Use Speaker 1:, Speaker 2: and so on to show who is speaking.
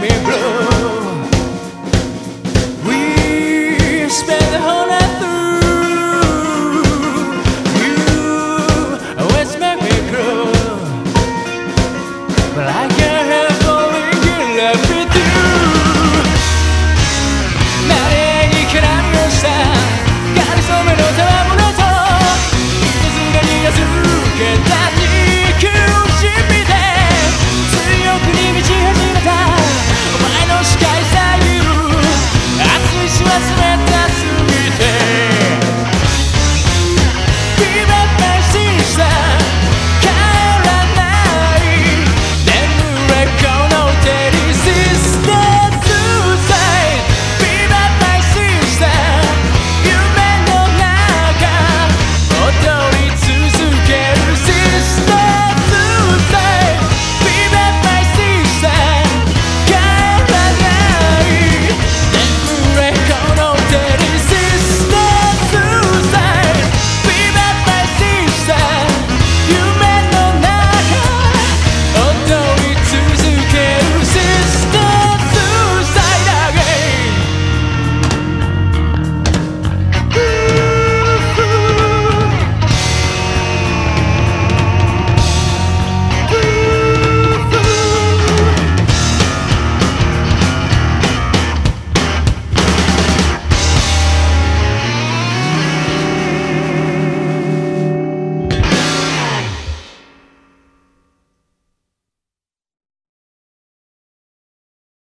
Speaker 1: me.